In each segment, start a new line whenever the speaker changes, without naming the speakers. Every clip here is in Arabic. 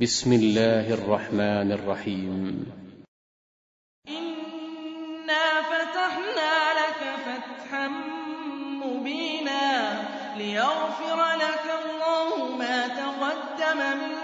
بسم الله الرحمن الرحيم إنا فتحنا لك فتحا مبينا ليغفر لك الله ما تقدم من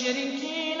الْمُشْرِكِينَ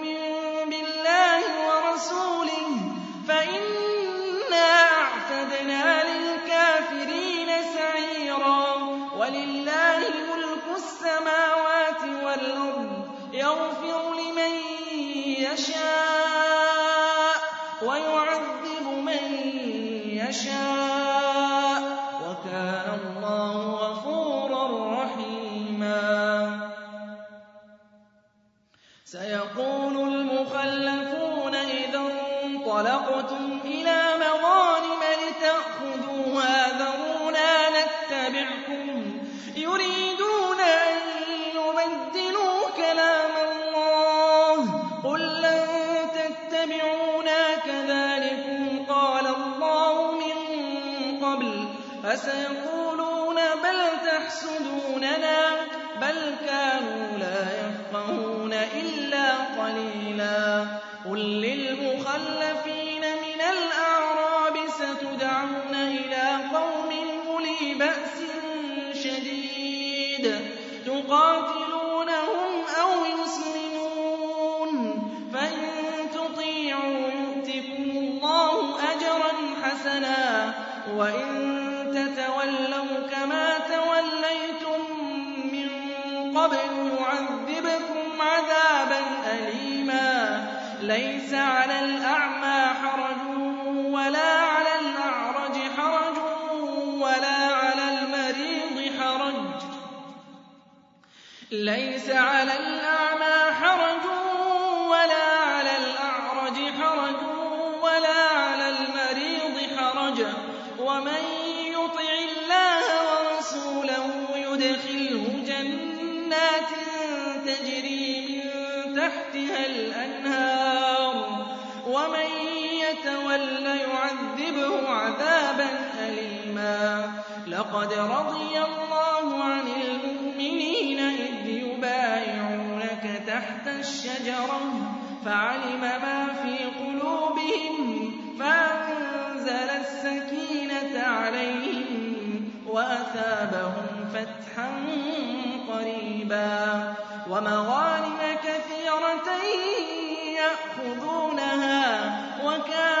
وَرَسُولِهِ فَإِنَّا أَعْتَدْنَا لِلْكَافِرِينَ سَعِيرًا وَلِلَّهِ مُلْكُ السَّمَاوَاتِ وَالْأَرْضِ يَغْفِرُ لِمَن يَشَاءُ وَيُعَذِّبُ مَن يَشَاءُ لِلْمُخَلَّفِينَ مِنَ الْأَعْرَابِ سَتُدْعَوْنَ إِلَىٰ قَوْمٍ أُولِي بَأْسٍ شَدِيدٍ تُقَاتِلُونَهُمْ أَوْ يُسْلِمُونَ فَإِن تُطِيعُوا يُؤْتِكُمُ اللَّهُ أَجْرًا حَسَنًا وَإِن تَتَوَلَّوْا كَمَا تَوَلَّيْتُم مِّن قَبْلُ يُعَذِّبْكُمْ عَذَابًا لَيْسَ عَلَى الْأَعْمَىٰ حَرَجٌ وَلَا عَلَى الْأَعْرَجِ حَرَجٌ وَلَا عَلَى الْمَرِيضِ حَرَجٌ ليس على يعذبه عَذَابًا أَلِيمًا لَّقَدْ رَضِيَ اللَّهُ عَنِ الْمُؤْمِنِينَ إِذْ يُبَايِعُونَكَ تَحْتَ الشَّجَرَةِ فَعَلِمَ مَا فِي قُلُوبِهِمْ فَأَنزَلَ السَّكِينَةَ عَلَيْهِمْ وَأَثَابَهُمْ فَتْحًا قَرِيبًا وَمَغَانِمَ كَثِيرَةً يَأْخُذُونَهَا وَكَانَ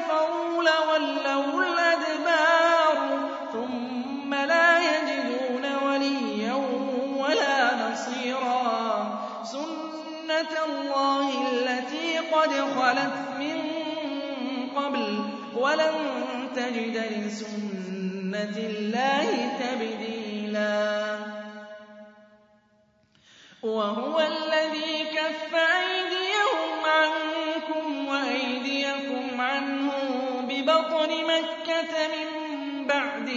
كَفَرُوا لَوَلَّوُا الْأَدْبَارُ ثُمَّ لَا يَجِدُونَ وَلِيًّا وَلَا نَصِيرًا سُنَّةَ اللَّهِ الَّتِي قَدْ خَلَتْ مِن قَبْلُ ۖ وَلَن تَجِدَ لِسُنَّةِ اللَّهِ تَبْدِيلًا وَهُوَ الَّذِي كَفَّ أَيْدِيَهُمْ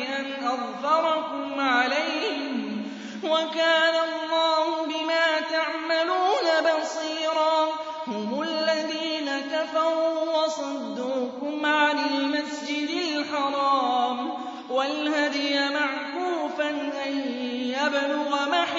أن أظفركم عليهم وكان الله بما تعملون بصيرا هم الذين كفروا وصدوكم عن المسجد الحرام والهدي معكوفا أن يبلغ محرم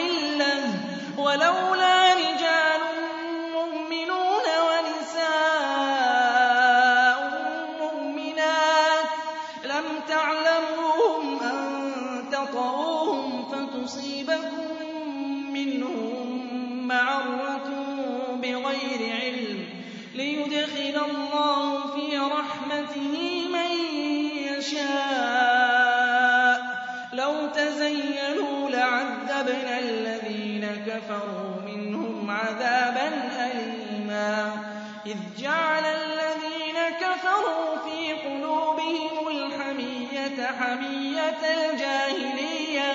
رَحْمَتِهِ مَن يَشَاءُ ۚ لَوْ تَزَيَّلُوا لَعَذَّبْنَا الَّذِينَ كَفَرُوا مِنْهُمْ عَذَابًا أَلِيمًا إِذْ جَعَلَ الَّذِينَ كَفَرُوا فِي قُلُوبِهِمُ الْحَمِيَّةَ حَمِيَّةَ الْجَاهِلِيَّةِ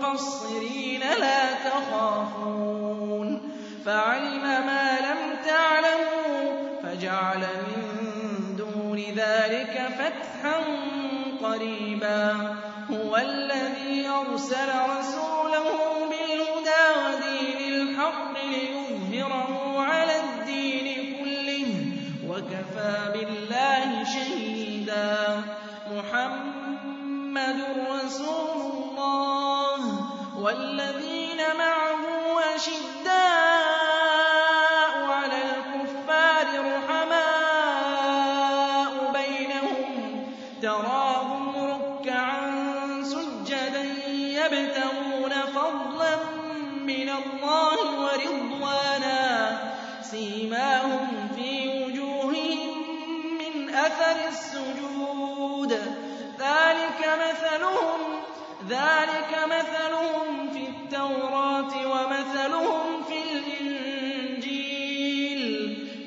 مُقَصِّرِينَ لَا تَخَافُونَ فَعَلِمَ مَا لَمْ تَعْلَمُوا فَجَعَلَ مِن دُونِ ذَٰلِكَ فَتْحًا قَرِيبًا هُوَ الَّذِي أَرْسَلَ رَسُولَهُ تَرَاهُمْ رُكَّعًا سُجَّدًا يَبْتَغُونَ فَضْلًا مِّنَ اللَّهِ وَرِضْوَانًا سِيمَاهُمْ فِي وُجُوهِهِم مِّنْ أَثَرِ السُّجُودِ ذَٰلِكَ مَثَلُهُمْ ذَٰلِكَ مَثَلُهُمْ فِي التَّوْرَاةِ وَمَثَلُهُمْ فِي الْإِنجِيلِ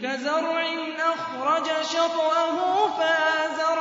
كَزَرْعٍ أَخْرَجَ شَطْأَهُ فَآزَرَهُ